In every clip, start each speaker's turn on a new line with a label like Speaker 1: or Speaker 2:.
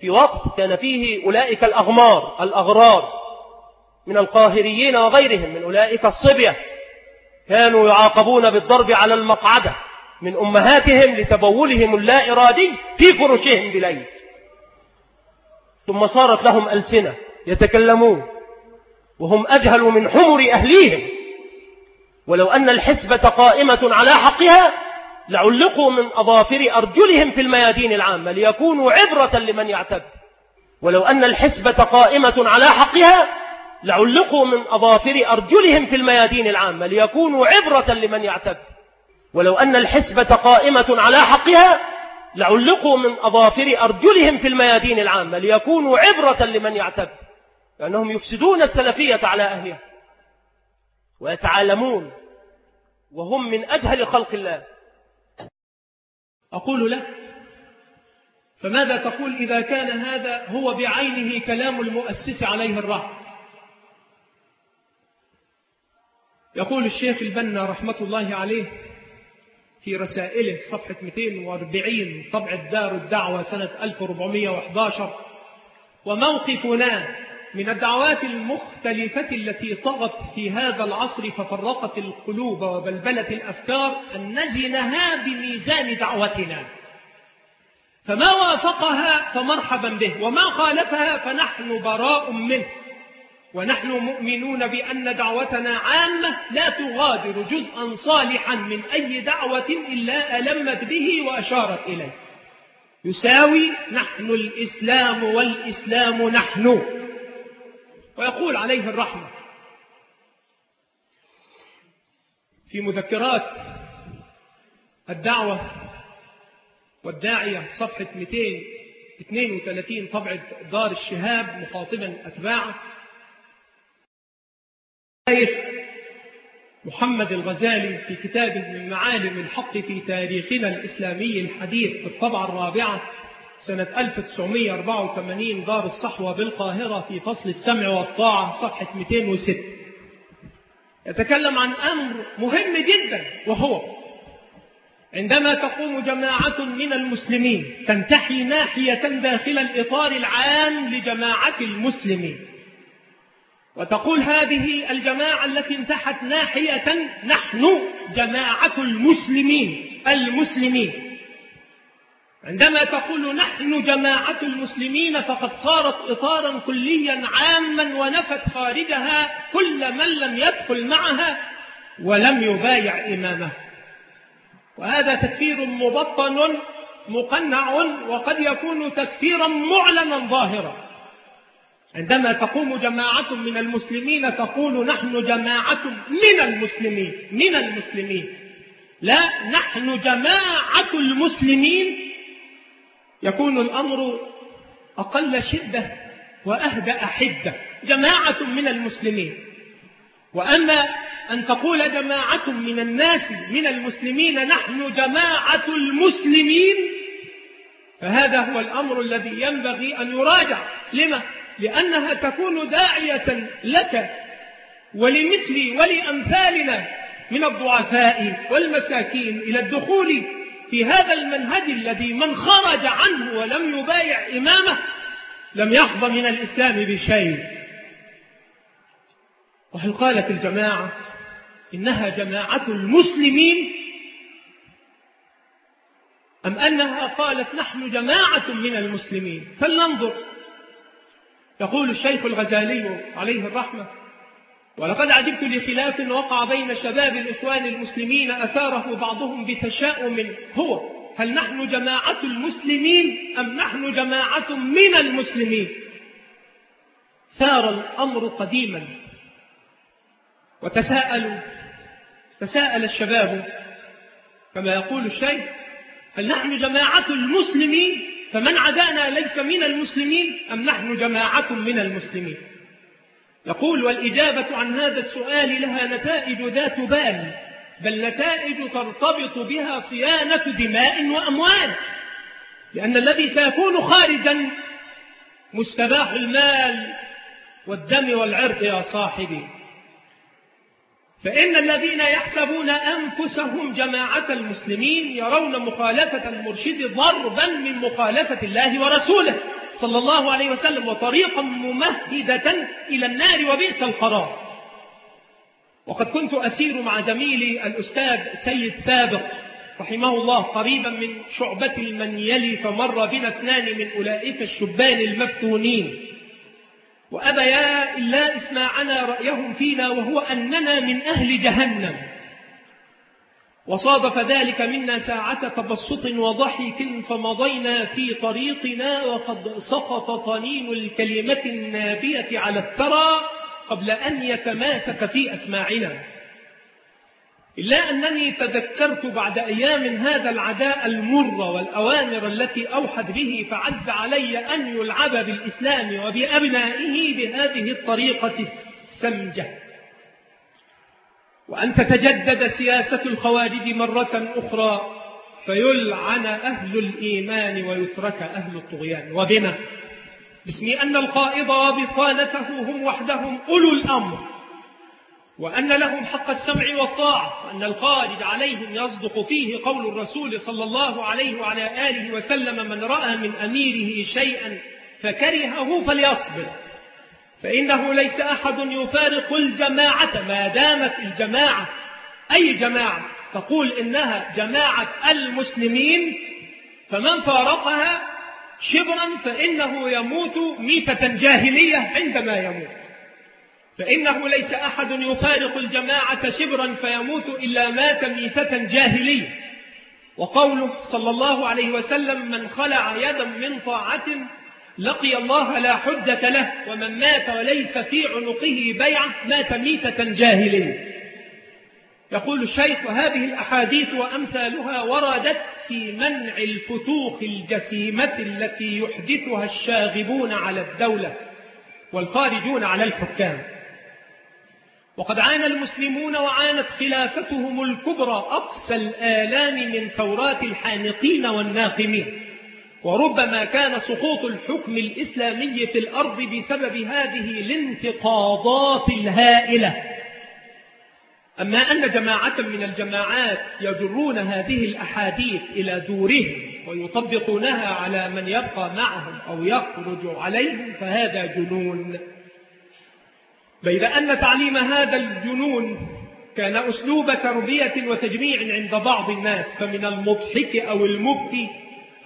Speaker 1: في وقت كان فيه أولئك الأغمار الأغرار من القاهريين وغيرهم من أولئك الصبية كانوا يعاقبون بالضرب على المقعدة من أمهاتهم لتبولهم اللا إرادي في فرشهم بليل. ثم صارت لهم ألسنة يتكلمون وهم أجهل من حمر أهليهم. ولو أن الحسبة قائمة على حقها لعلقوا من أظافر أرجلهم في الميادين العامة ليكونوا عبرة لمن يعتد. ولو أن الحسبة قائمة على حقها لعلقوا من أظافر أرجلهم في الميادين العامة ليكونوا عبرة لمن يعتد. ولو أن الحسبة قائمة على حقها لعلقوا من أظافر أرجلهم في الميادين العامة ليكونوا عبرة لمن يعتد. لأنهم يفسدون السلفية على أهلها ويتعالمون وهم من أجهل خلق الله.
Speaker 2: أقول لك فماذا تقول إذا كان هذا هو بعينه كلام المؤسس عليه الرحمة يقول الشيخ البنا رحمة الله عليه في رسائله صفحة 240 طبع الدار الدعوة سنة 1411 وموقفنا من الدعوات المختلفة التي طغت في هذا العصر ففرقت القلوب وبلبلت الأفكار أن نزنها بميزان دعوتنا. فما وافقها فمرحبا به وما خالفها فنحن براء منه. ونحن مؤمنون بأن دعوتنا عامة لا تغادر جزءا صالحا من أي دعوة إلا ألمت به وأشارت إليه. يساوي نحن الإسلام والإسلام نحن. ويقول عليه الرحمة. في مذكرات الدعوة والداعية صفحة 232 طبعة دار الشهاب مخاطبا أتباعه. الشيخ محمد الغزالي في كتابه من معالم الحق في تاريخنا الإسلامي الحديث في الطبعة الرابعة سنة 1984 دار الصحوة بالقاهرة في فصل السمع والطاعة صفحة 206 يتكلم عن أمر مهم جدا وهو عندما تقوم جماعة من المسلمين تنتحي ناحية داخل الإطار العام لجماعة المسلمين. وتقول هذه الجماعة التي انتحت ناحية نحن جماعة المسلمين المسلمين. عندما تقول نحن جماعة المسلمين فقد صارت إطارا كليا عاما ونفت خارجها كل من لم يدخل معها ولم يبايع إمامه. وهذا تكفير مبطن مقنع وقد يكون تكفيرا معلنا ظاهرا. عندما تقوم جماعة من المسلمين تقول نحن جماعة من المسلمين من المسلمين. لا نحن جماعة المسلمين يكون الأمر أقل شدة وأهدأ حدة. جماعة من المسلمين. وأما أن تقول جماعة من الناس من المسلمين نحن جماعة المسلمين فهذا هو الأمر الذي ينبغي أن يراجع. لما؟ لأنها تكون داعية لك ولمثلي ولأمثالنا من الضعفاء والمساكين إلى الدخول في هذا المنهج الذي من خرج عنه ولم يبايع إمامه لم يحظى من الإسلام بشيء. وهل قالت الجماعة إنها جماعة المسلمين؟ أم أنها قالت نحن جماعة من المسلمين؟ فلننظر. يقول الشيخ الغزالي عليه الرحمة ولقد عجبت لخلاف وقع بين شباب الإخوان المسلمين أثاره بعضهم بتشاؤم هو هل نحن جماعة المسلمين أم نحن جماعة من المسلمين؟ ثار الأمر قديما. وتساءلوا تساءل الشباب كما يقول الشيخ هل نحن جماعة المسلمين؟ فمن عدانا ليس من المسلمين أم نحن جماعة من المسلمين؟ يقول والإجابة عن هذا السؤال لها نتائج ذات بال بل نتائج ترتبط بها صيانة دماء وأموال لأن الذي سيكون خارجا مستباح المال والدم والعرض يا صاحبي. فإن الذين يحسبون أنفسهم جماعة المسلمين يرون مخالفة المرشد ضربا من مخالفة الله ورسوله. صلى الله عليه وسلم وطريقا ممهدة إلى النار وبئس القرار. وقد كنت أسير مع زميلي الأستاذ سيد سابق رحمه الله قريبا من شعبة المنيلي فمر بنا اثنان من أولئك الشبان المفتونين. وأبيا إلا اسماعنا رأيهم فينا وهو أننا من أهل جهنم. وصادف ذلك منا ساعة تبسط وضحك فمضينا في طريقنا وقد سقط طنين الكلمة النابية على الثرى قبل أن يتماسك في أسماعنا. إلا أنني تذكرت بعد أيام هذا العداء المر والأوامر التي أوحد به فعز علي أن يلعب بالإسلام وبأبنائه بهذه الطريقة السمجة. وأن تتجدد سياسة الخوارج مرة أخرى فيلعن أهل الإيمان ويترك أهل الطغيان. وبما باسم أن القائد وبطانته هم وحدهم أولو الأمر وأن لهم حق السمع والطاعة وأن الخارج عليهم يصدق فيه قول الرسول صلى الله عليه وعلى آله وسلم من رأى من أميره شيئا فكرهه فليصبر. فإنه ليس أحد يفارق الجماعة ما دامت الجماعة. أي جماعة؟ تقول إنها جماعة المسلمين فمن فارقها شبرا فإنه يموت ميتة جاهلية عندما يموت. فإنه ليس أحد يفارق الجماعة شبرا فيموت إلا مات ميتة جاهلية. وقوله صلى الله عليه وسلم من خلع يدا من طاعة لقي الله لا حجة له ومن مات وليس في عنقه بيعة مات ميتة جاهلية يقول الشيخ وهذه الأحاديث وأمثالها وردت في منع الفتوق الجسيمة التي يحدثها الشاغبون على الدولة والخارجون على الحكام. وقد عانى المسلمون وعانت خلافتهم الكبرى أقسى الآلام من ثورات الحانقين والناقمين. وربما كان سقوط الحكم الإسلامي في الأرض بسبب هذه الانتقاضات الهائلة. أما أن جماعة من الجماعات يجرون هذه الأحاديث إلى دورهم ويطبقونها على من يبقى معهم أو يخرج عليهم فهذا جنون. بيد أن تعليم هذا الجنون كان أسلوب تربية وتجميع عند بعض الناس فمن المضحك أو المبكي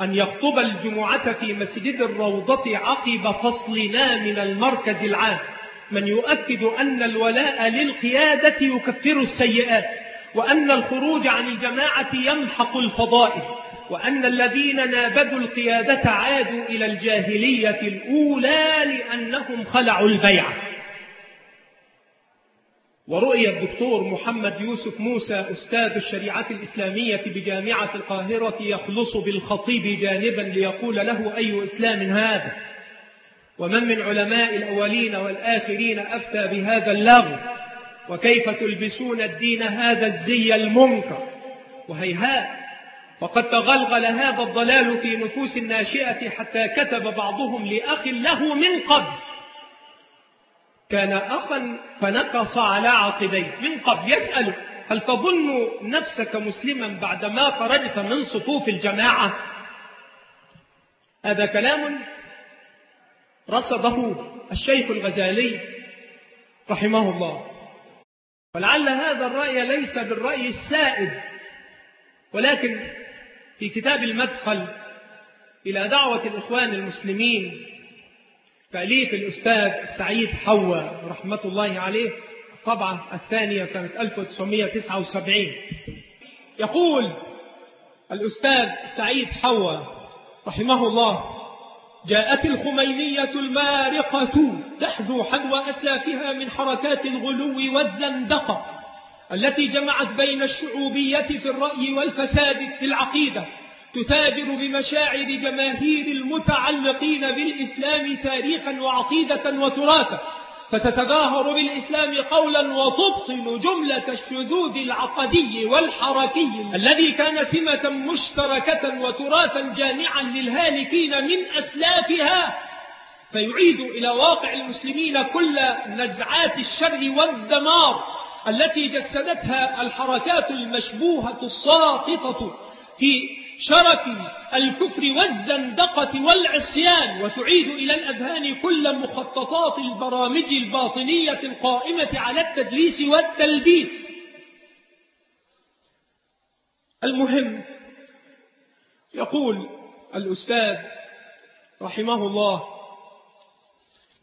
Speaker 2: أن يخطب الجمعة في مسجد الروضة عقب فصلنا من المركز العام. من يؤكد أن الولاء للقيادة يكفر السيئات وأن الخروج عن الجماعة يمحق الفضائل وأن الذين نابذوا القيادة عادوا إلى الجاهلية الأولى لأنهم خلعوا البيعة. ورؤي الدكتور محمد يوسف موسى أستاذ الشريعة الإسلامية بجامعة القاهرة يخلص بالخطيب جانبا ليقول له أي إسلام هذا؟ ومن من علماء الأولين والآخرين أفتى بهذا اللغو؟ وكيف تلبسون الدين هذا الزي المنكر؟ وهيهات فقد تغلغل هذا الضلال في نفوس الناشئة حتى كتب بعضهم لأخ له من قبل. كان أخا فنقص على عقبيه. من قبل يسأل هل تظن نفسك مسلما بعدما خرجت من صفوف الجماعة؟ هذا كلام رصده الشيخ الغزالي رحمه الله. ولعل هذا الرأي ليس بالرأي السائد ولكن في كتاب المدخل إلى دعوة الإخوان المسلمين تأليف الأستاذ سعيد حوا رحمة الله عليه الطبعة الثانية سنة 1979 يقول الأستاذ سعيد حوا رحمه الله جاءت الخمينية المارقة تحذو حذو أسلافها من حركات الغلو والزندقة التي جمعت بين الشعوبية في الرأي والفساد في العقيدة. تتاجر بمشاعر جماهير المتعلقين بالإسلام تاريخا وعقيدة وتراثا فتتظاهر بالإسلام قولا وتبطن جملة الشذوذ العقدي والحركي. الذي كان سمة مشتركة وتراثا جامعا للهالكين من أسلافها فيعيد إلى واقع المسلمين كل نزعات الشر والدمار التي جسدتها الحركات المشبوهة الساقطة في شرك الكفر والزندقة والعصيان وتعيد إلى الأذهان كل مخططات البرامج الباطنية القائمة على التدليس والتلبيس. المهم يقول الأستاذ رحمه الله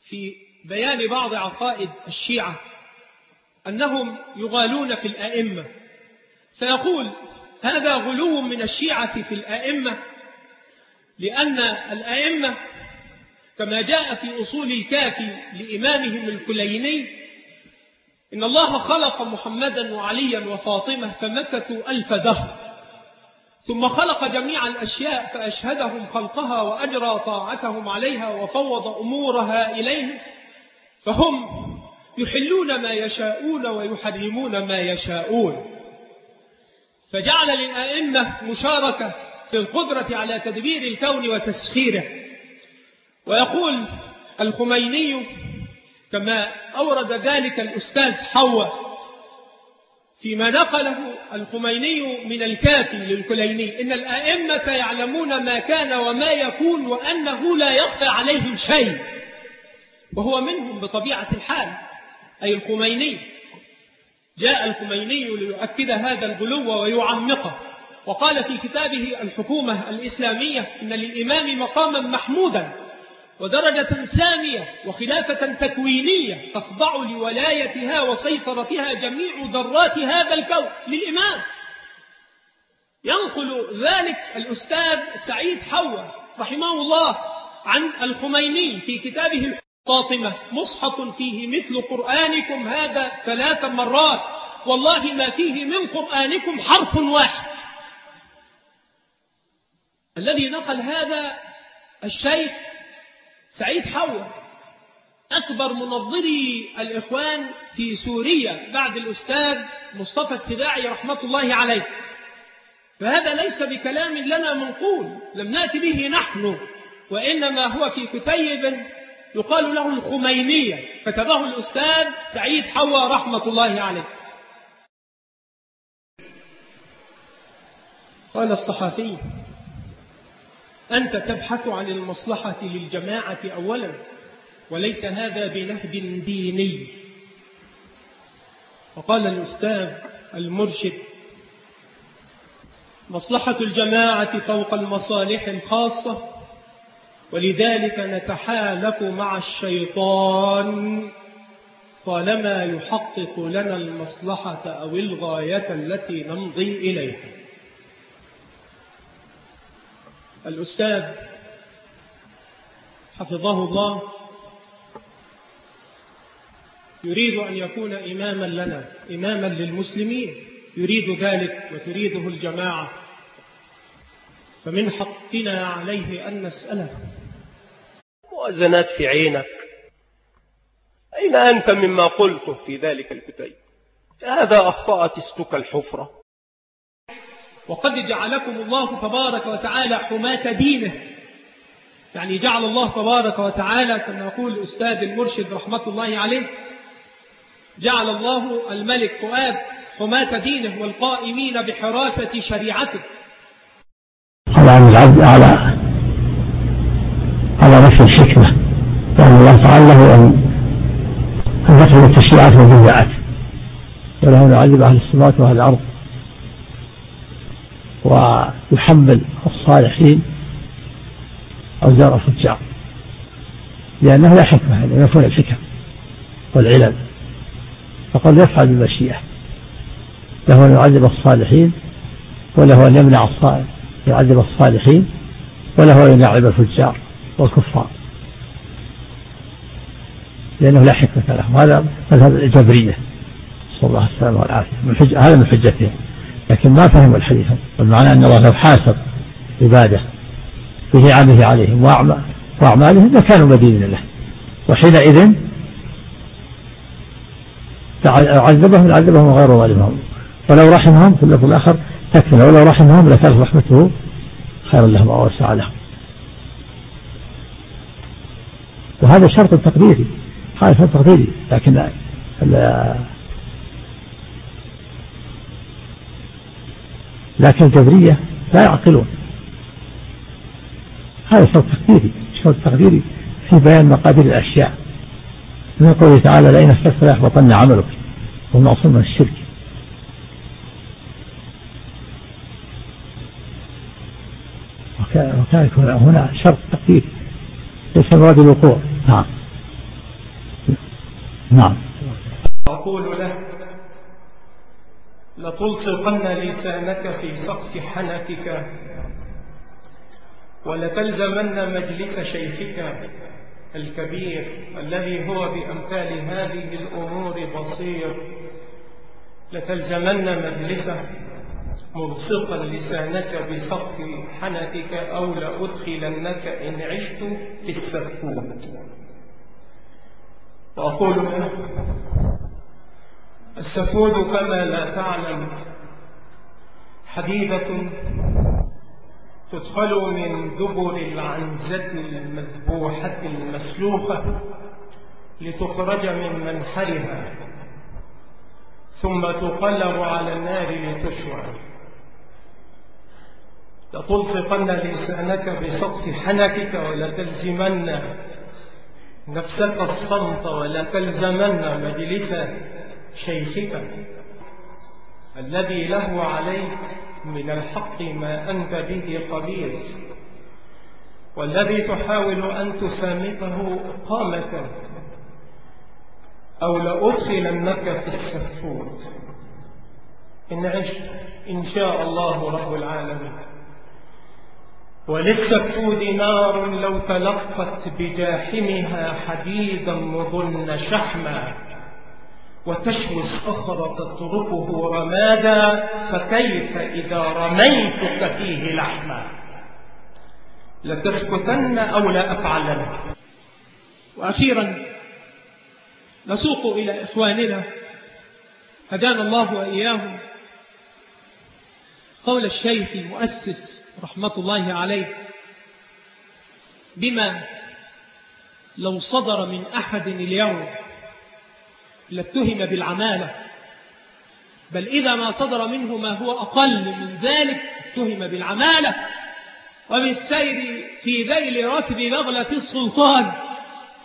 Speaker 2: في بيان بعض عقائد الشيعة أنهم يغالون في الأئمة فيقول هذا غلو من الشيعة في الأئمة لأن الأئمة كما جاء في أصول الكافي لإمامهم الكليني إن الله خلق محمدا وعليا وفاطمة فمكثوا ألف دهر ثم خلق جميع الأشياء فأشهدهم خلقها وأجرى طاعتهم عليها وفوض أمورها إليه فهم يحلون ما يشاءون ويحرمون ما يشاءون. فجعل للأئمة مشاركة في القدرة على تدبير الكون وتسخيره. ويقول الخميني كما أورد ذلك الأستاذ حواء فيما نقله الخميني من الكافي للكليني إن الأئمة يعلمون ما كان وما يكون وأنه لا يخفى عليهم شيء وهو منهم بطبيعة الحال أي الخميني. جاء الخميني ليؤكد هذا الغلو ويعمقه. وقال في كتابه الحكومة الإسلامية إن للإمام مقاما محمودا ودرجة سامية وخلافة تكوينية تخضع لولايتها وسيطرتها جميع ذرات هذا الكون للإمام. ينقل ذلك الأستاذ سعيد حوا رحمه الله عن الخميني في كتابه فاطمة مصحف فيه مثل قرآنكم هذا ثلاث مرات. والله ما فيه من قرآنكم حرف واحد. الذي نقل هذا الشيخ سعيد حوا أكبر منظري الإخوان في سوريا بعد الأستاذ مصطفى السباعي رحمة الله عليه. فهذا ليس بكلام لنا منقول لم نأتي به نحن وإنما هو في كتيب يقال له الخمينية. كتبه الأستاذ سعيد حوا رحمة الله عليه. قال الصحافي أنت تبحث عن المصلحة للجماعة أولا وليس هذا بنهج ديني. وقال الأستاذ المرشد مصلحة الجماعة فوق المصالح الخاصة ولذلك نتحالف مع الشيطان. طالما يحقق لنا المصلحة أو الغاية التي نمضي إليها. الأستاذ حفظه الله يريد أن يكون إماما لنا إماما للمسلمين. يريد ذلك وتريده الجماعة. فمن حقنا عليه أن نسأله.
Speaker 3: موازنات في عينك. أين أنت مما قلته في ذلك الكتيب هذا أخطأت استك الحفرة.
Speaker 2: وقد جعلكم الله تبارك وتعالى حماة دينه. يعني جعل الله تبارك وتعالى كما يقول الأستاذ المرشد رحمة الله عليه جعل الله الملك فؤاد حماة دينه والقائمين بحراسة شريعته.
Speaker 4: على العبد على نفس الحكمة لأن الله تعالى له أن أن التشريعات والبدعات. وله أن يعذب أهل السماوات وأهل الأرض. ويحمل الصالحين أوزار الفجار. لأنه لا حكمة يعني ينفون الحكم والعلل. فقد يفعل بالمشيئة. له أن يعذب الصالحين وله أن يمنع الصالح يعذب الصالحين وله أن يلعب الفجار. والكفار. لأنه لا حكمة له. هذا مذهب الجبرية نسأل الله السلامة والعافية. من حج... هذا من حجتهم. لكن ما فهموا الحديث. والمعنى أن الله لو حاسب عباده بنعمه عليهم. وأعمالهم لكانوا مدينين له. وحينئذ عذبهم عذبهم غير ظالمهم. ولو رحمهم في اللفظ الآخر تكفي ولو رحمهم لكانت رحمته خيرا لهم وأوسع لهم. وهذا شرط تقديري هذا شرط تقديري لكن لكن الجبرية لا يعقلون. هذا شرط تقديري شرط تقديري في بيان مقادير الأشياء. من قوله تعالى لئن استكبر يحبطن عملك والمعصوم من الشرك. وكان هنا شرط تقديري ليس مراد الوقوع نعم. نعم.
Speaker 2: أقول له لتلصقن لسانك في سقف حنكك ولتلزمن مجلس شيخك الكبير الذي هو بأمثال هذه الأمور بصير. لتلزمن مجلسه. ملصقا لسانك بسقف حنكك أو لأدخلنك إن عشت في السفوت. وأقول السفود كما لا تعلم حديدة تدخل من دبر العنزة المذبوحة المسلوخة لتخرج من منحرها ثم تقلب على النار لتشوى. لتلصقن لسانك بسقف حنكك ولتلزمن نفسك الصمت ولا تلزمن مجلس شيخك الذي له عليك من الحق ما أنت به قبيل والذي تحاول أن تسامته قامة أو لأدخلنك في السفوت. إن عشت إن شاء الله رب العالمين. وللسفود نار لو تلقت بجاحمها حديدا مظن شحما. وتشوي الصخر تتركه رمادا فكيف إذا رميتك فيه لحما؟ لتسكتن أو لا أفعلن. وأخيرا نسوق إلى إخواننا. هدانا الله وإياهم. قول الشيخ المؤسس رحمة الله عليه. بما لو صدر من أحد اليوم لاتهم بالعمالة. بل إذا ما صدر منه ما هو أقل من ذلك اتهم بالعمالة. وبالسير في ذيل ركب بغلة السلطان.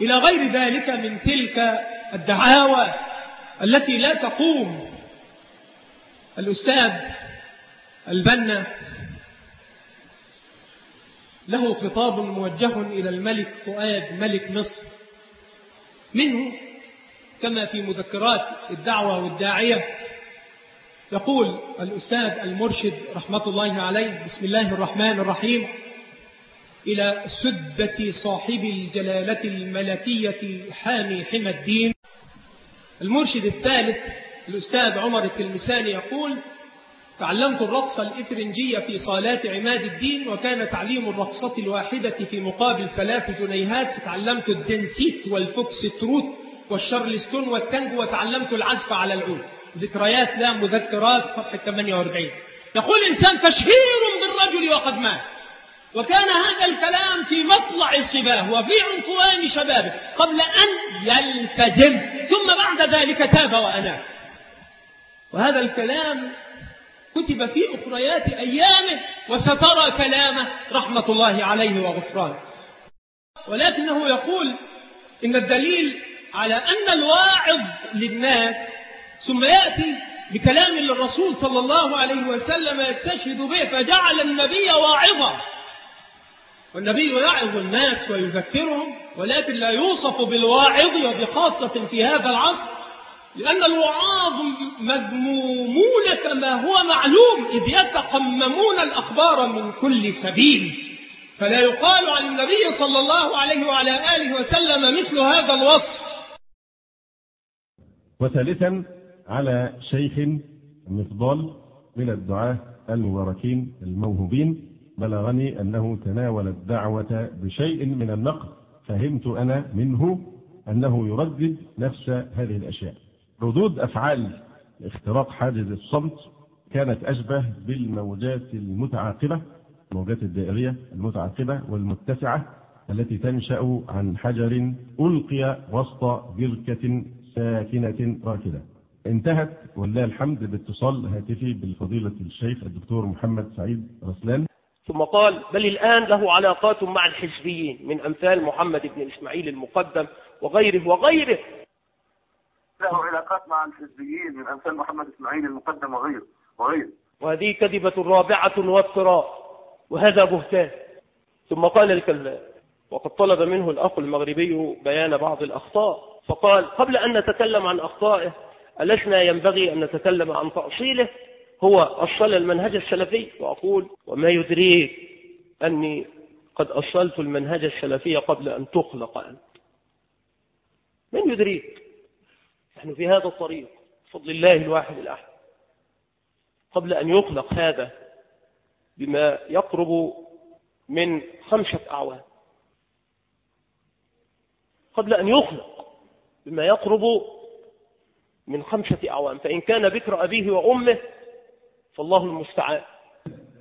Speaker 2: إلى غير ذلك من تلك الدعاوى التي لا تقوم الأستاذ البنا له خطاب موجه إلى الملك فؤاد ملك مصر. منه كما في مذكرات الدعوة والداعية يقول الأستاذ المرشد رحمة الله عليه بسم الله الرحمن الرحيم إلى سدة صاحب الجلالة الملكية حامي حمى الدين. المرشد الثالث الأستاذ عمر التلمساني يقول تعلمت الرقص الإفرنجية في صالات عماد الدين وكان تعليم الرقصة الواحدة في مقابل ثلاث جنيهات. تعلمت الدانسيت وال foxtrot والشارلستون والتانجو وتعلمت العزف على العود. ذكريات لا مذكرات صفحة 48 يقول إنسان تشهير بالرجل وقد مات. وكان هذا الكلام في مطلع صباه وفي عنفوان شبابه قبل أن يلتزم. ثم بعد ذلك تاب وأناب. وهذا الكلام كتب في أخريات أيامه وسترى كلامه رحمة الله عليه وغفرانه. ولكنه يقول إن الدليل على أن الواعظ للناس ثم يأتي بكلام للرسول صلى الله عليه وسلم يستشهد به فجعل النبي واعظا. والنبي يعظ الناس ويذكرهم ولكن لا يوصف بالواعظ وبخاصة في هذا العصر لأن الوعاظ مذمومون كما هو معلوم إذ يتقممون الأخبار من كل سبيل. فلا يقال عن النبي صلى الله عليه وعلى آله وسلم مثل هذا الوصف.
Speaker 5: وثالثا على شيخ مفضال من الدعاة المباركين الموهوبين بلغني أنه تناول الدعوة بشيء من النقد فهمت أنا منه أنه يردد نفس هذه الأشياء. ردود أفعال اختراق حاجز الصمت كانت أشبه بالموجات المتعاقبة الموجات الدائرية المتعاقبة والمتسعة التي تنشأ عن حجر ألقي وسط بركة ساكنة راكدة انتهت ولله الحمد باتصال هاتفي بالفضيلة الشيخ الدكتور محمد سعيد رسلان.
Speaker 1: ثم قال بل الآن له علاقات مع الحزبيين من أمثال محمد بن إسماعيل المقدم وغيره وغيره
Speaker 6: له علاقات مع الحزبيين من أمثال محمد إسماعيل المقدم وغيره وغيره
Speaker 1: وهذه كذبة رابعة وافتراء وهذا بهتان. ثم قال الكذاب وقد طلب منه الأخ المغربي بيان بعض الأخطاء فقال قبل أن نتكلم عن أخطائه ألسنا ينبغي أن نتكلم عن تأصيله هو أصل المنهج السلفي. وأقول وما يدريك أني قد أصلت المنهج السلفي قبل أن تخلق أنت. من يدريك؟ نحن في هذا الطريق بفضل الله الواحد الأحد. قبل أن يخلق هذا بما يقرب من خمسة أعوام. قبل أن يخلق بما يقرب من خمسة أعوام. فإن كان بكر أبيه وأمه فالله المستعان.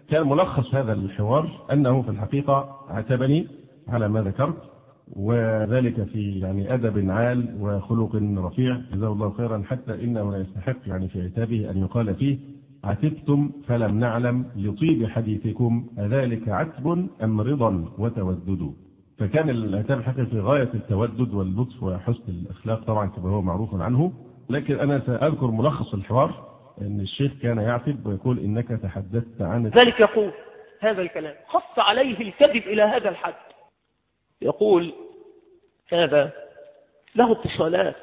Speaker 5: كان ملخص هذا الحوار أنه في الحقيقة عاتبني على ما ذكرت وذلك في يعني أدب عال وخلق رفيع. جزاه الله خيرا. حتى إنه لا يستحق يعني في عتابه أن يقال فيه عتبتم فلم نعلم لطيب حديثكم أذلك عتب أم رضا وتودد. فكان العتاب الحقيقي في غاية التودد واللطف وحسن الأخلاق طبعا كما هو معروف عنه. لكن أنا سأذكر ملخص الحوار أن الشيخ كان يعتب ويقول إنك تحدثت عن
Speaker 1: ذلك يقول هذا الكلام. خص عليه الكذب إلى هذا الحد. يقول هذا له اتصالات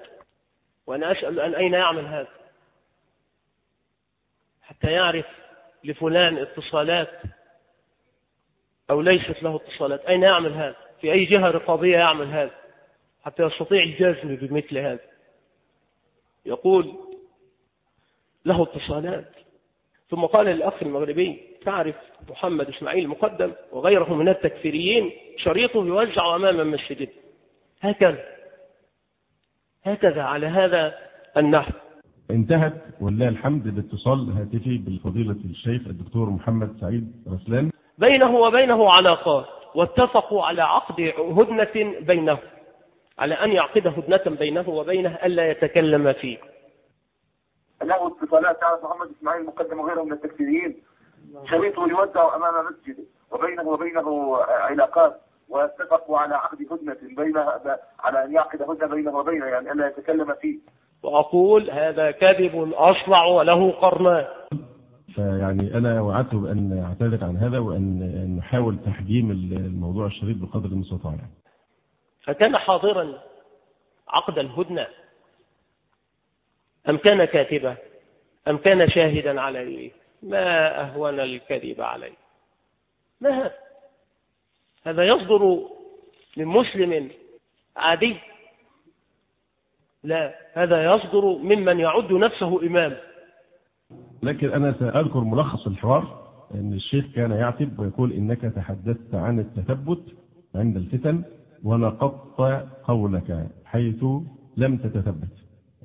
Speaker 1: وأنا أسأل أن أين يعمل هذا؟ حتى يعرف لفلان اتصالات أو ليست له اتصالات أين يعمل هذا؟ في أي جهة رقابية يعمل هذا؟ حتى يستطيع الجزم بمثل هذا. يقول له اتصالات. ثم قال للأخ المغربي تعرف محمد إسماعيل المقدم وغيره من التكفيريين شريطه يوزع أمام المسجد. هكذا هكذا على هذا النحو.
Speaker 5: انتهت ولله الحمد باتصال هاتفي بالفضيلة الشيخ الدكتور محمد سعيد رسلان.
Speaker 1: بينه وبينه علاقات واتفقوا على عقد هدنة بينه على أن يعقد هدنة بينه وبينه ألا يتكلم فيه.
Speaker 6: له اتصالات تعرف محمد إسماعيل المقدم وغيره من التكفيريين. شريطه يودع أمام مسجده وبينه وبينه علاقات واتفقوا على عقد هدنة بينها على أن يعقد هدنة بينه وبينه يعني ألا يتكلم فيه.
Speaker 1: وأقول هذا كذب أصلع وله قرنان
Speaker 5: فيعني أنا وعدت بأن أعتذر عن هذا وأن نحاول تحجيم الموضوع الشريف بقدر المستطاع. يعني.
Speaker 1: فكان حاضرا عقد الهدنة؟ أم كان كاتبا؟ أم كان شاهدا عليه؟ ما أهون الكذب عليه. ما هذا؟ هذا يصدر من مسلم عادي. لا هذا يصدر ممن يعد نفسه إمام.
Speaker 5: لكن أنا سأذكر ملخص الحوار إن الشيخ كان يعتب ويقول إنك تحدثت عن التثبت عند الفتن ونقضت قولك حيث لم تتثبت.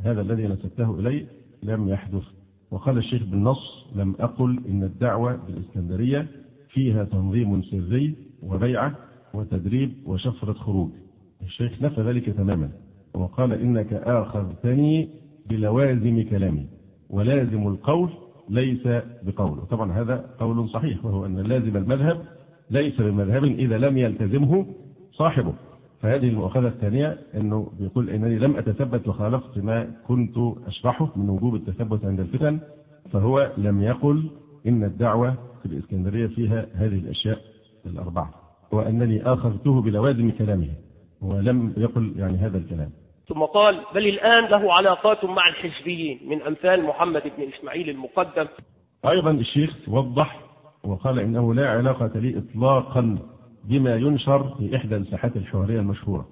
Speaker 5: هذا الذي نسبته إليه لم يحدث. وقال الشيخ بالنص لم أقل إن الدعوة بالإسكندرية فيها تنظيم سري وبيعة وتدريب وشفرة خروج. الشيخ نفى ذلك تماما وقال إنك اخذتني بلوازم كلامي ولازم القول ليس بقول. طبعا هذا قول صحيح وهو أن لازم المذهب ليس بمذهب إذا لم يلتزمه صاحبه. فهذه المؤاخذة الثانية أنه بيقول أنني لم أتثبت وخالفت ما كنت أشرحه من وجوب التثبت عند الفتن فهو لم يقل إن الدعوة في الإسكندرية فيها هذه الأشياء الأربعة وأنني آخذته بلوازم كلامه ولم يقل يعني هذا الكلام.
Speaker 1: ثم قال بل الآن له علاقات مع الحزبيين من أمثال محمد بن إسماعيل المقدم.
Speaker 5: أيضا الشيخ وضح وقال إنه لا علاقة لي إطلاقا بما ينشر في إحدى الساحات الحوارية المشهورة.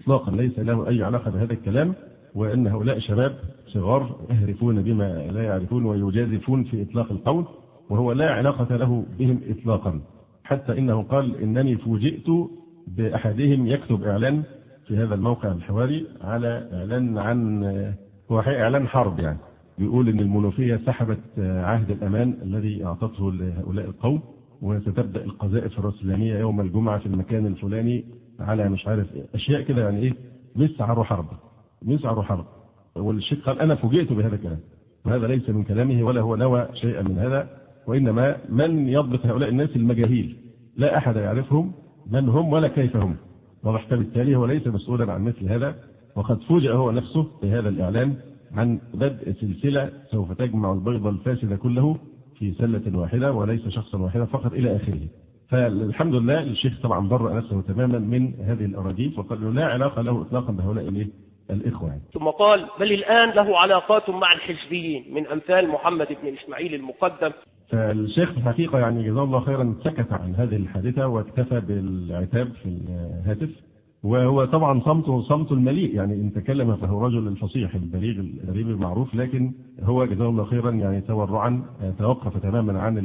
Speaker 5: إطلاقا ليس له أي علاقة بهذا الكلام وأن هؤلاء شباب صغار يهرفون بما لا يعرفون ويجازفون في إطلاق القول وهو لا علاقة له بهم إطلاقا. حتى إنه قال إنني فوجئت بأحدهم يكتب إعلان في هذا الموقع الحواري على إعلان عن هو إعلان حرب يعني. بيقول إن المنوفية سحبت عهد الأمان الذي أعطته لهؤلاء القوم. وستبدأ القذائف الرسلانية يوم الجمعة في المكان الفلاني على مش عارف إيه. أشياء كده يعني إيه؟ مسعر حرب مسعر حرب والشيخ قال أنا فوجئت بهذا الكلام. وهذا ليس من كلامه ولا هو نوى شيئا من هذا. وإنما من يضبط هؤلاء الناس المجاهيل؟ لا أحد يعرفهم من هم ولا كيف هم واضح هو ليس مسؤولا عن مثل هذا. وقد فوجئ هو نفسه بهذا الإعلان عن بدء سلسلة سوف تجمع البيض الفاسد كله في سلة واحدة وليس شخصا واحدا فقط إلى آخره فالحمد لله الشيخ طبعا برأ نفسه تماما من هذه الأراجيف وقال له لا علاقة له إطلاقا بهؤلاء الإيه؟ الإخوة يعني.
Speaker 3: ثم قال بل الآن له علاقات مع الحزبيين من أمثال محمد بن إسماعيل المقدم
Speaker 5: فالشيخ في الحقيقة يعني جزاه الله خيرا سكت عن هذه الحادثة واكتفى بالعتاب في الهاتف وهو طبعا صمته صمت المليء. يعني إن تكلم فهو رجل الفصيح البليغ الغريب المعروف لكن هو جزاه الله خيرا يعني تورعا توقف تماما عن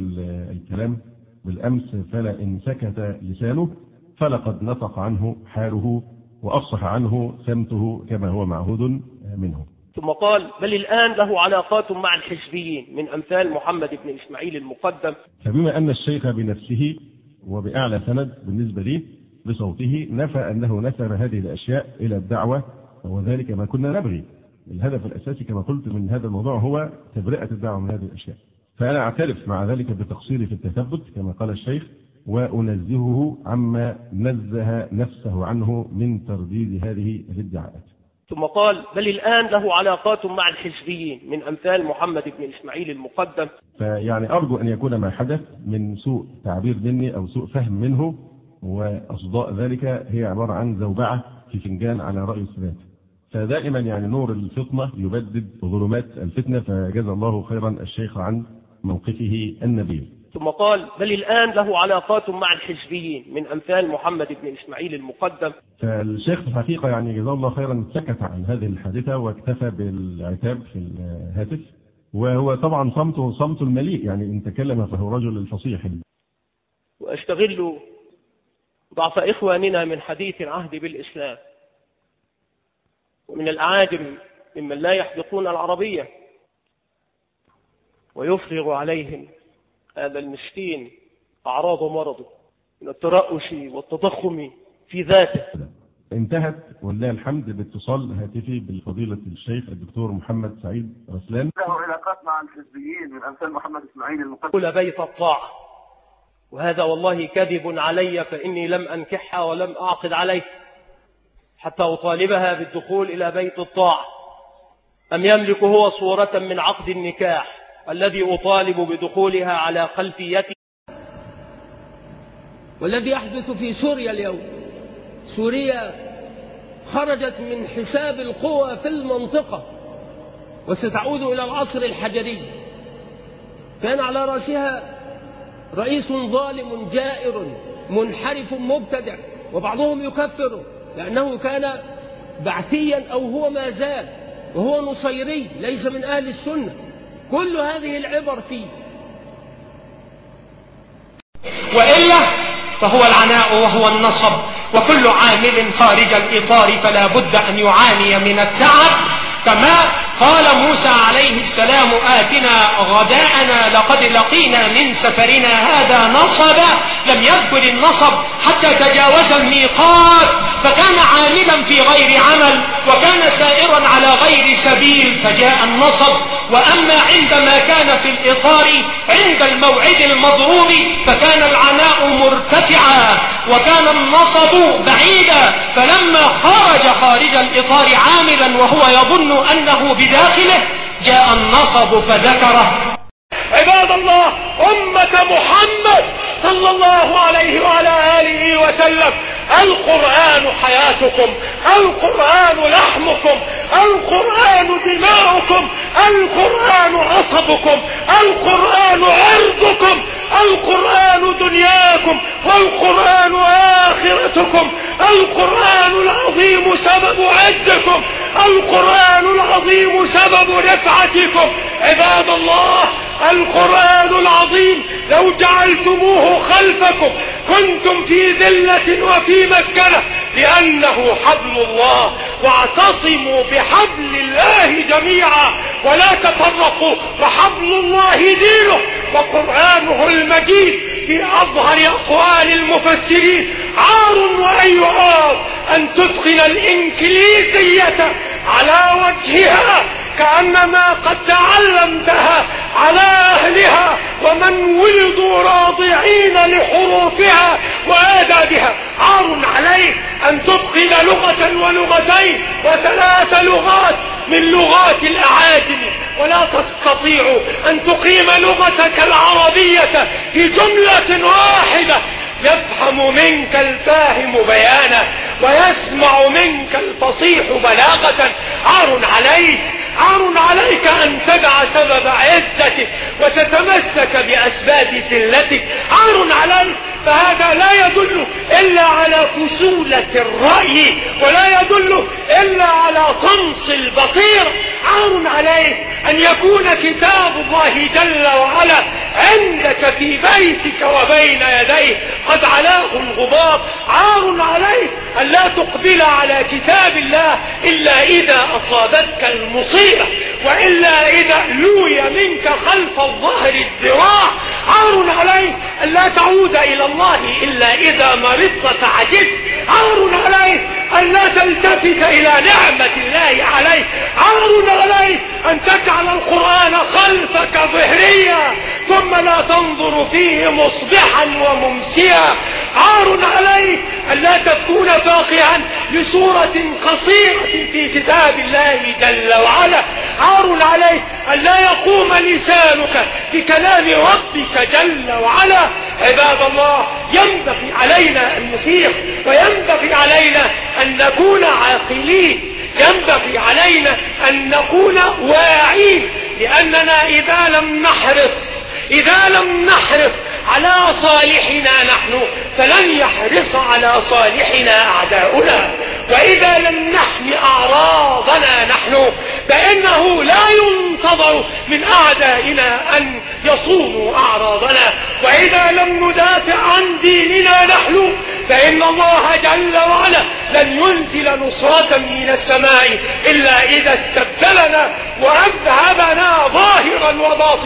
Speaker 5: الكلام. بالأمس فلا إن سكت لسانه فلقد نطق عنه حاله وأفصح عنه سمته كما هو معهود منه.
Speaker 3: ثم قال بل الآن له علاقات مع الحزبيين من أمثال محمد بن إسماعيل المقدم.
Speaker 5: فبما أن الشيخ بنفسه وبأعلى سند بالنسبة لي بصوته نفى أنه نسب هذه الأشياء إلى الدعوة وذلك ما كنا نبغي. الهدف الأساسي كما قلت من هذا الموضوع هو تبرئة الدعوة من هذه الأشياء. فأنا أعترف مع ذلك بتقصيري في التثبت كما قال الشيخ وأنزهه عما نزه نفسه عنه من ترديد هذه الادعاءات.
Speaker 3: ثم قال بل الآن له علاقات مع الحزبيين من أمثال محمد بن إسماعيل المقدم.
Speaker 5: فيعني أرجو أن يكون ما حدث من سوء تعبير مني أو سوء فهم منه وأصداء ذلك هي عبارة عن زوبعة في فنجان على رأي السادات. فدائما يعني نور الفطنة يبدد ظلمات الفتنة فجزى الله خيرا الشيخ عن موقفه النبيل
Speaker 3: ثم قال بل الآن له علاقات مع الحزبيين من أمثال محمد بن إسماعيل المقدم.
Speaker 5: فالشيخ في الحقيقة يعني جزاه الله خيرا سكت عن هذه الحادثة واكتفى بالعتاب في الهاتف. وهو طبعا صمته صمت المليء يعني إن تكلم فهو رجل الفصيح
Speaker 3: وأستغل ضعف إخواننا من حديث العهد بالإسلام. ومن الأعاجم ممن لا يحدقون العربية. ويفرغ عليهم هذا المسكين أعراض مرضه من الترأس والتضخم في ذاته.
Speaker 5: انتهت ولله الحمد باتصال هاتفي بالفضيلة الشيخ الدكتور محمد سعيد رسلان.
Speaker 6: له علاقات مع الحزبيين من أمثال محمد إسماعيل المقدم
Speaker 3: كل بيت الطاعة. وهذا والله كذب علي فإني لم أنكحها ولم أعقد عليه حتى أطالبها بالدخول إلى بيت الطاعة أم يملك هو صورة من عقد النكاح الذي أطالب بدخولها على خلفيتي؟
Speaker 2: والذي يحدث في سوريا اليوم. سوريا خرجت من حساب القوى في المنطقة وستعود إلى العصر الحجري. كان على رأسها رئيس ظالم جائر منحرف مبتدع وبعضهم يكفره لأنه كان بعثيا أو هو ما زال وهو نصيري ليس من أهل السنة. كل هذه العبر فيه
Speaker 7: وإلا فهو العناء وهو النصب وكل عامل خارج الإطار فلا بد أن يعاني من التعب كما قال موسى عليه السلام آتنا غداءنا لقد لقينا من سفرنا هذا نصبا. لم يذكر النصب حتى تجاوز الميقات. فكان عاملا في غير عمل وكان سائرا على غير سبيل فجاء النصب. وأما عندما كان في الإطار عند الموعد المضروب فكان العناء مرتفعا. وكان النصب بعيدا. فلما خرج خارج الإطار عاملا وهو يظن أنه بداخله جاء النصب فذكره.
Speaker 1: عباد الله أمة محمد صلى الله عليه وعلى آله وسلم القرآن حياتكم القرآن لحمكم القرآن دماؤكم القرآن عصبكم القرآن عرضكم القرآن دنياكم والقرآن آخرتكم القرآن العظيم سبب عزكم القرآن العظيم سبب رفعتكم عباد الله القرآن العظيم لو جعلتموه خلفكم كنتم في ذلة وفي مسكنة لأنه حبل الله واعتصموا بحبل الله جميعا ولا تفرقوا فحبل الله دينه وقرآنه المجيد في أظهر أقوال المفسرين. عار وأي عار أن تدخل الإنكليزية على وجهها كأنما قد تعلمتها على أهلها ومن ولدوا راضعين لحروفها وآدابها. عار عليك أن تتقن لغة ولغتين وثلاث لغات من لغات الأعاجم. ولا تستطيع أن تقيم لغتك العربية في جملة واحدة. يفهم منك الفاهم بيانا ويسمع منك الفصيح بلاغة. عار عليك عار عليك أن تدع سبب عزتك وتتمسك بأسباب ذلتك. عار عليك فهذا لا يدل إلا على فسولة الرأي ولا يدل إلا على طمس البصير. عار عليك أن يكون كتاب الله جل وعلا عندك في بيتك وبين يديه قد علاه الغبار عار عليك أن لا تقبل على كتاب الله إلا إذا أصابتك المصيبة وإلا إذا لوي منك خلف الظهر الذراع. عار عليك أن لا تعود إلى الله إلا إذا مرضت فعجزت. عار عليك أن لا تلتفت إلى نعمة الله عليك عار عليك أن تجعل القرآن خلفك ظهريا. ثم لا تنظر فيه مصبحا وممسيا. عار عليك أن لا تكون فاقها لسورة قصيرة في كتاب الله جل وعلا. عار عليك أن لا يقوم لسانك بكلام ربك جل وعلا. عباد الله ينبغي علينا أن نفيق وينبغي علينا أن نكون عاقلين. ينبغي علينا أن نكون واعين لأننا إذا لم نحرص إذا لم نحرص على صالحنا نحن فلن يحرص على صالحنا أعداؤنا. وإذا لم نحمي أعراضنا نحن فإنه لا ينتظر من أعدائنا أن يصونوا أعراضنا. وإذا لم ندافع عن ديننا نحن فإن الله جل وعلا لن ينزل نصرة من السماء إلا إذا استبدلنا وأذهبنا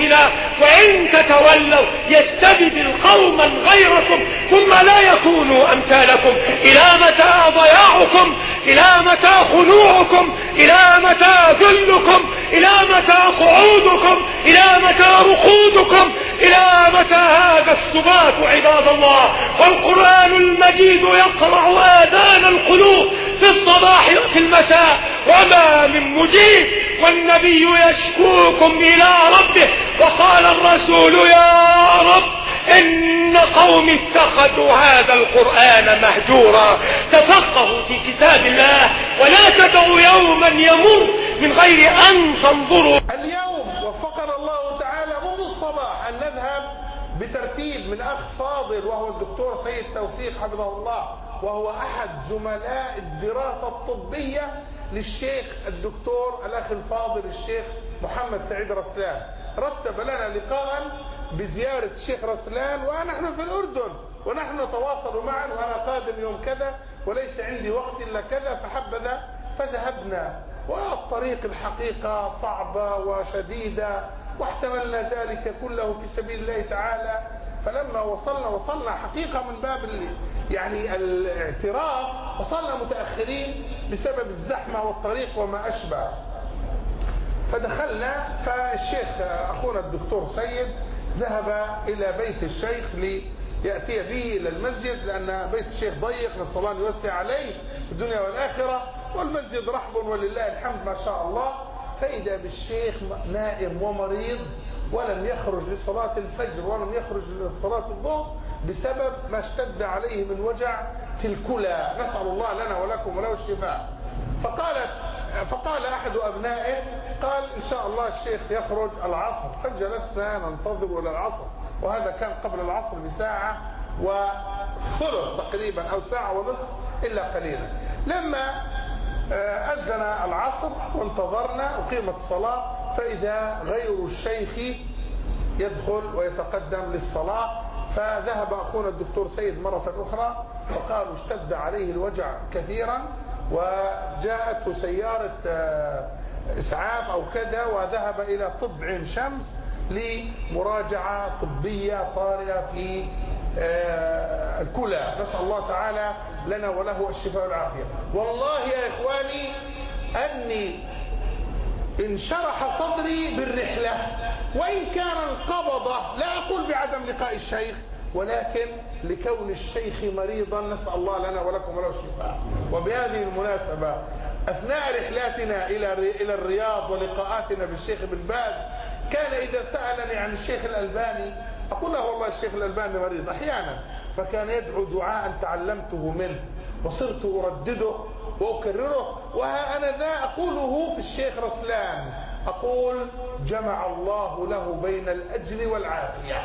Speaker 1: وباطنا وإن تتولوا يستبدل قوما غيركم ثم لا يكونوا أمثالكم. إلى متى ضياعكم؟ إلى متى خنوعكم إلى متى ذلكم؟ إلى متى قعودكم؟ إلى متى رقودكم؟ إلى متى هذا السبات عباد الله؟ والقرآن المجيد يقرع آذان القلوب في الصباح وفي المساء وما من مجيب والنبي يشكوكم إلى ربه وقال الرسول يا رب إن قوم اتخذوا هذا القرآن مهجورا. تفقهوا في كتاب الله ولا تدعوا يوما يمر من غير أن تنظروا.
Speaker 8: اليوم وفقنا الله تعالى منذ الصباح أن نذهب بترتيب من أخ فاضل وهو الدكتور سيد توفيق حفظه الله. وهو أحد زملاء الدراسة الطبية للشيخ الدكتور الأخ الفاضل الشيخ محمد سعيد رسلان. رتب لنا لقاء بزيارة الشيخ رسلان ونحن في الأردن ونحن نتواصل معا وأنا قادم يوم كذا وليس عندي وقت إلا كذا فحبذا فذهبنا. والطريق الحقيقة صعبة وشديدة واحتملنا ذلك كله في سبيل الله تعالى. فلما وصلنا وصلنا حقيقة من باب يعني الاعتراف وصلنا متأخرين بسبب الزحمة والطريق وما أشبه. فدخلنا فالشيخ أخونا الدكتور سيد ذهب إلى بيت الشيخ ليأتي به إلى المسجد لأن بيت الشيخ ضيق نسأل الله أن يوسع عليه في الدنيا والآخرة. والمسجد رحب ولله الحمد ما شاء الله. فإذا بالشيخ نائم ومريض ولم يخرج لصلاة الفجر ولم يخرج لصلاة الظهر بسبب ما اشتد عليه من وجع في الكلى. نسأل الله لنا ولكم وله الشفاء. فقالت فقال أحد أبنائه قال إن شاء الله الشيخ يخرج العصر. فجلسنا ننتظر إلى العصر وهذا كان قبل العصر بساعة وثلث تقريبا أو ساعة ونصف إلا قليلا. لما أذن العصر وانتظرنا أقيمت الصلاة فإذا غير الشيخ يدخل ويتقدم للصلاة فذهب أخونا الدكتور سيد مرة أخرى وقالوا اشتد عليه الوجع كثيرا وجاءته سيارة إسعاف أو كذا وذهب إلى طب عين شمس لمراجعة طبية طارئة في الكلى. نسأل الله تعالى لنا وله الشفاء والعافية. والله يا إخواني أني انشرح صدري بالرحلة. وإن كان انقبض لا أقول بعدم لقاء الشيخ ولكن لكون الشيخ مريضا نسأل الله لنا ولكم وله الشفاء. وبهذه المناسبة أثناء رحلاتنا إلى إلى الرياض ولقاءاتنا بالشيخ بن باز كان إذا سألني عن الشيخ الألباني أقول له والله الشيخ الألباني مريض أحيانا فكان يدعو دعاء تعلمته منه وصرت أردده وأكرره وها أنا ذا أقوله في الشيخ رسلان. أقول جمع الله له بين الأجر والعافية.